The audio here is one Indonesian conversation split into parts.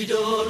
Di dolok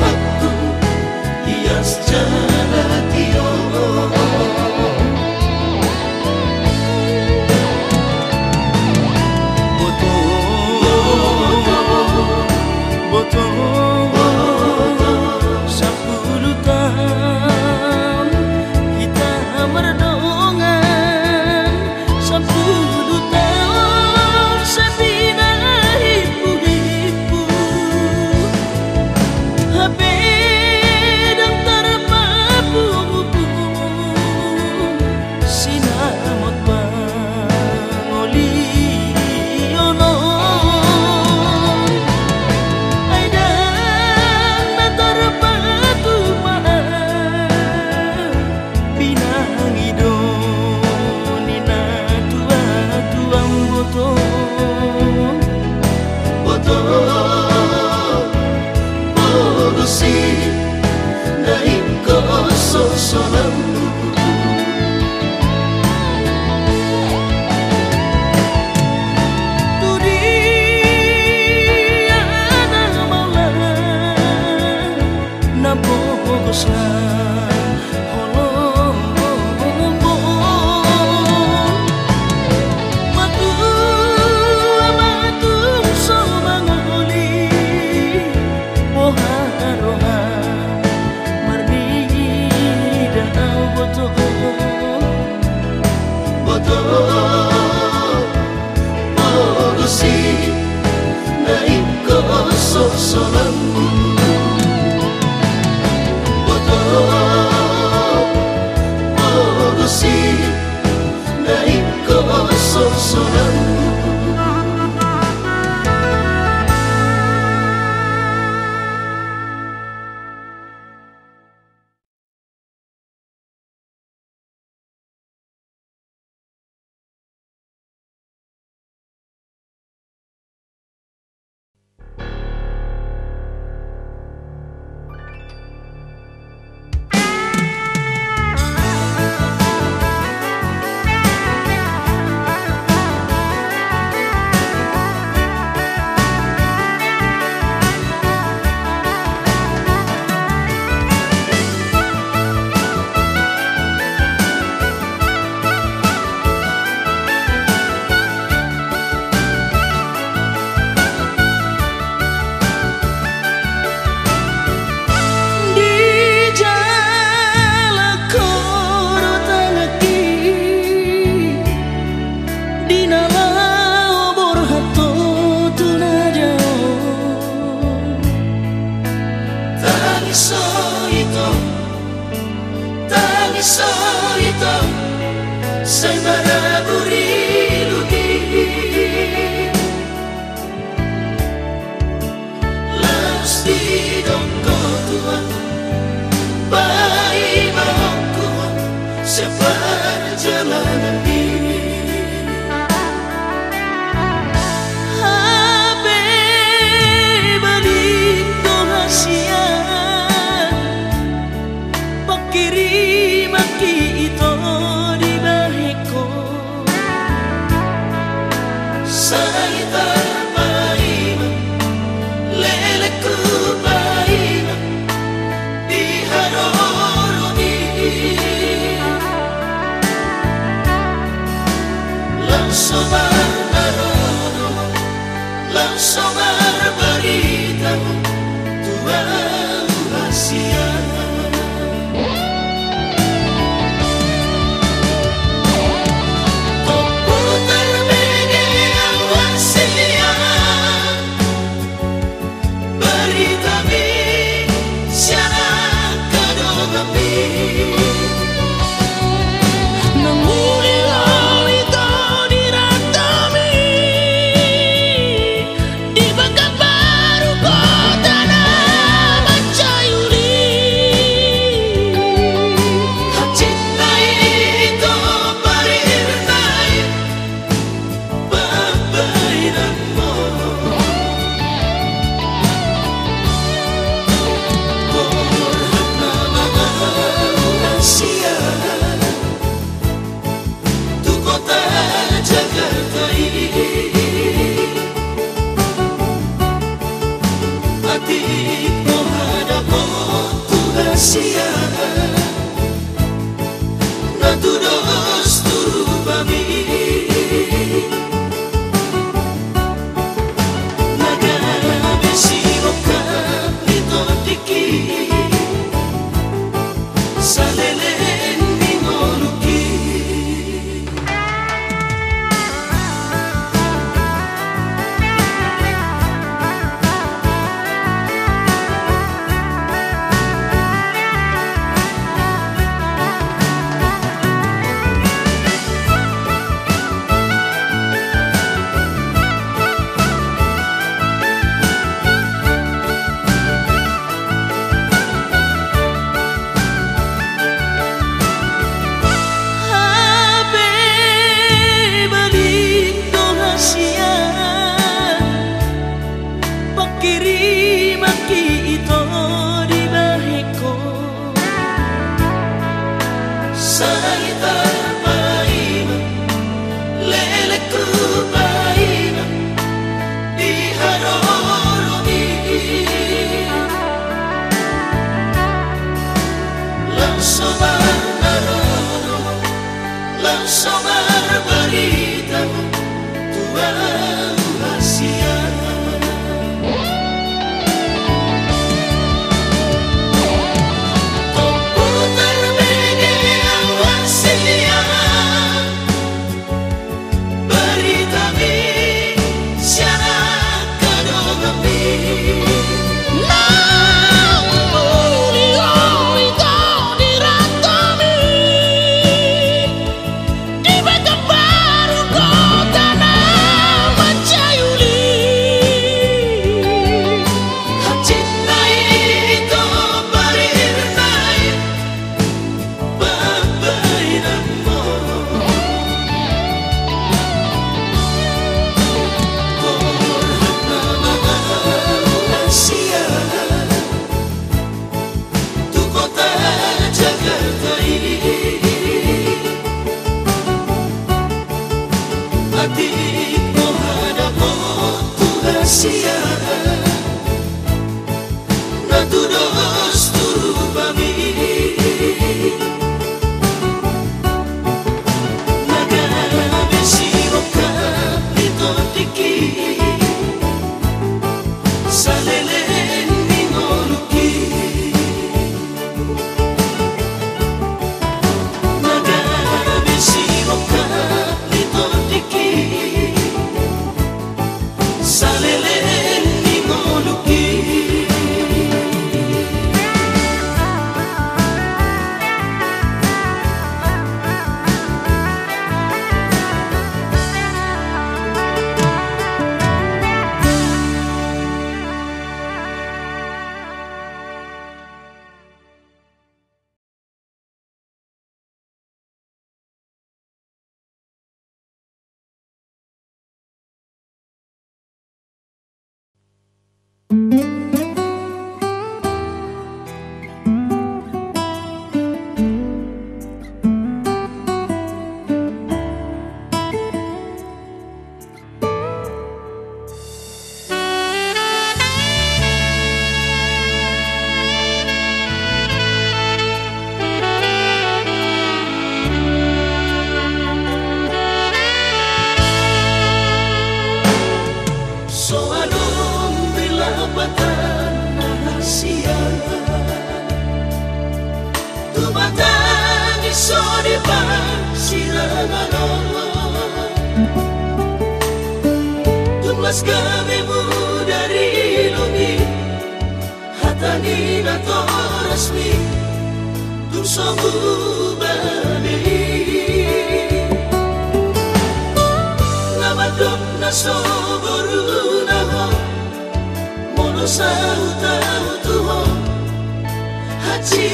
What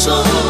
守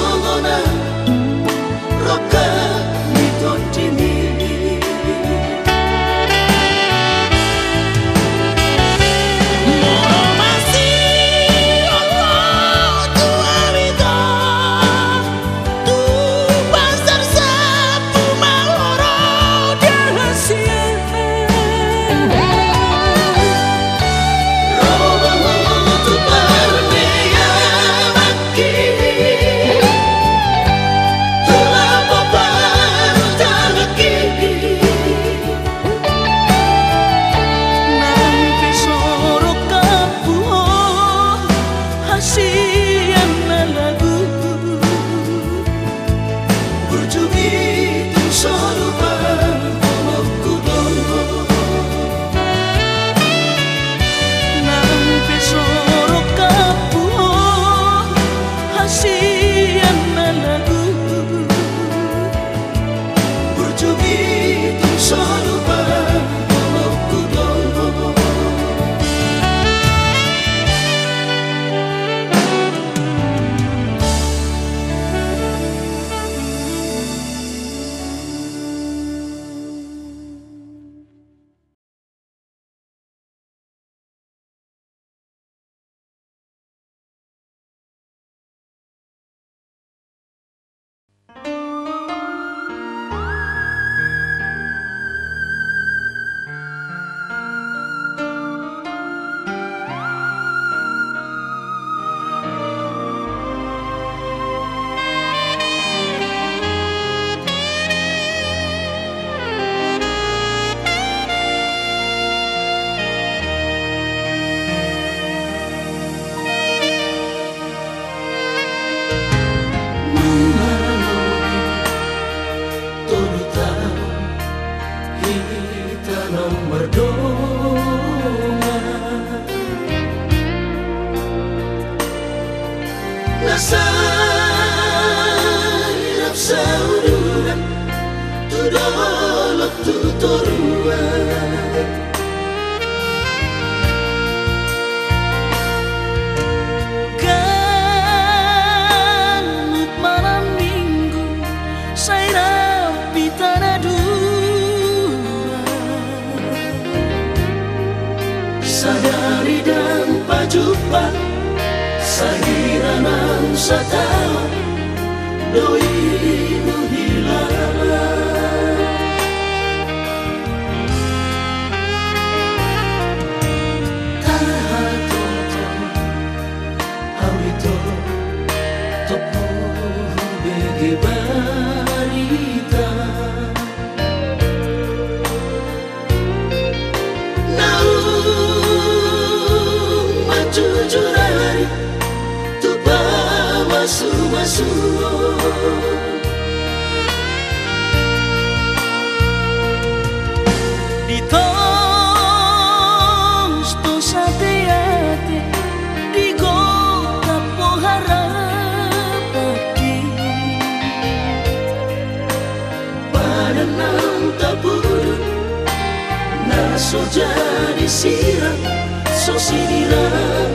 熟悉的冷。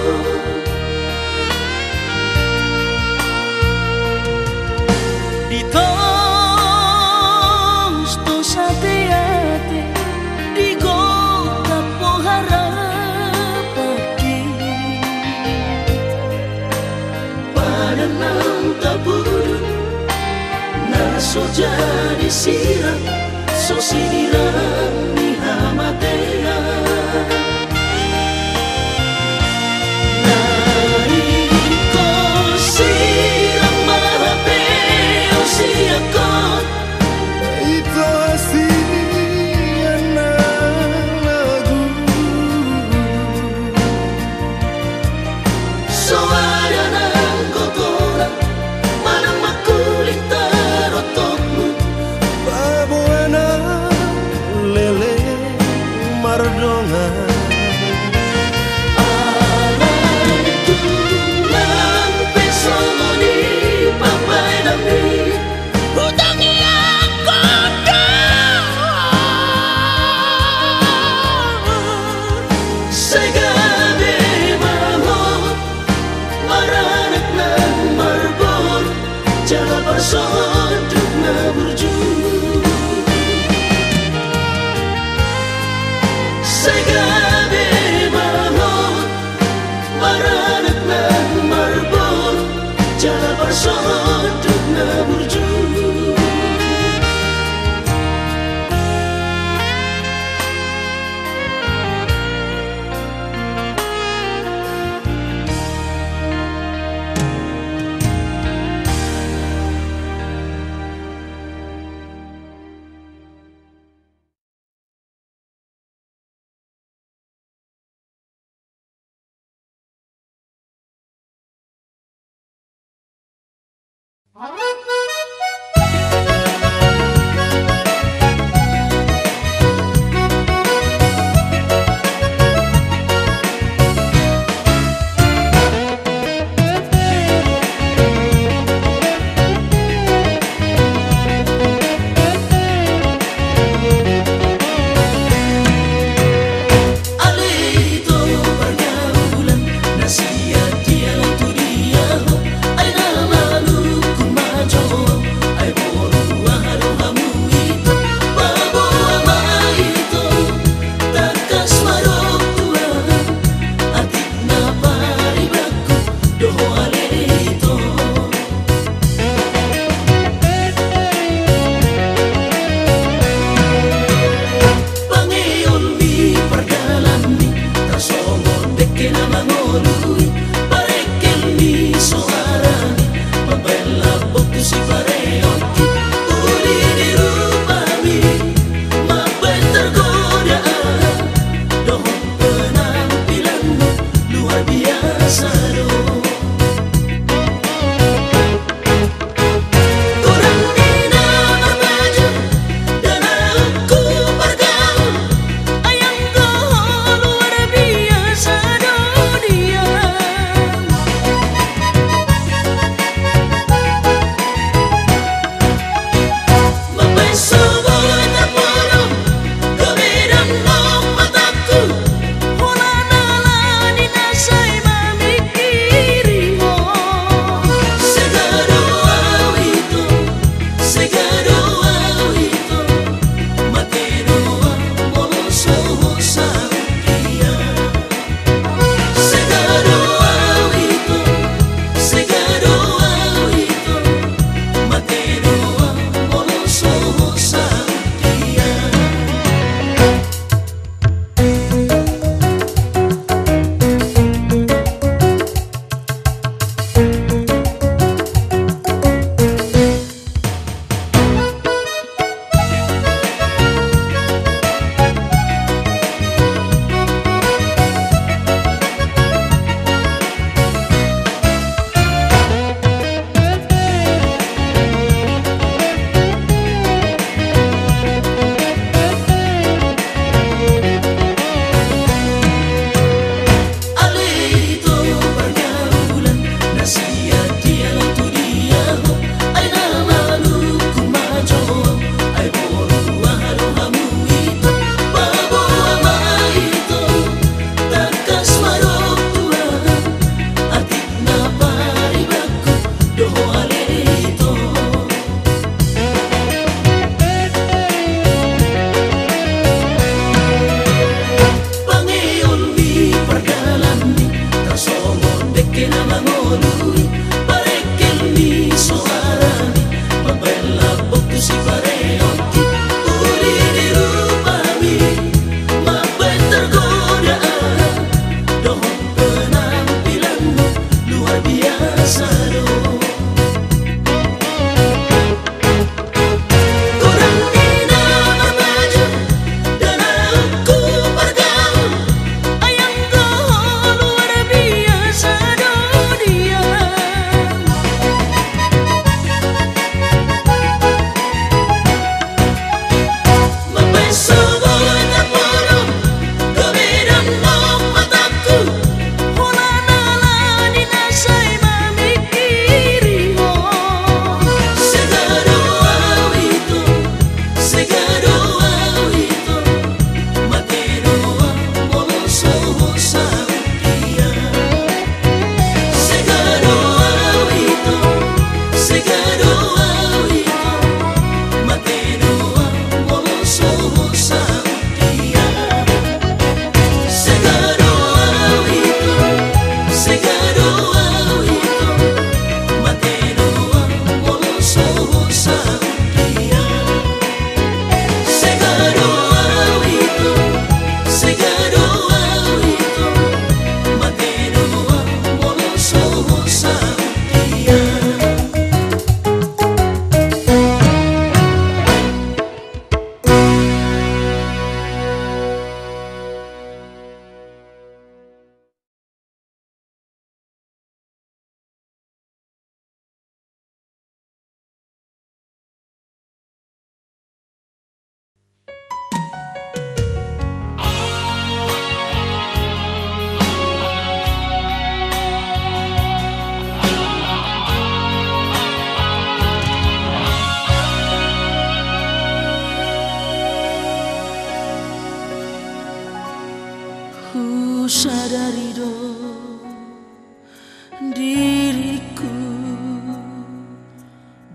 Suwa-suwa so jadi sirang so sinirang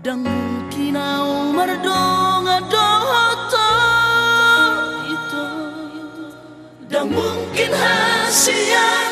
dan mungkin au mardonga dohoto. Itu dan mungkin hasian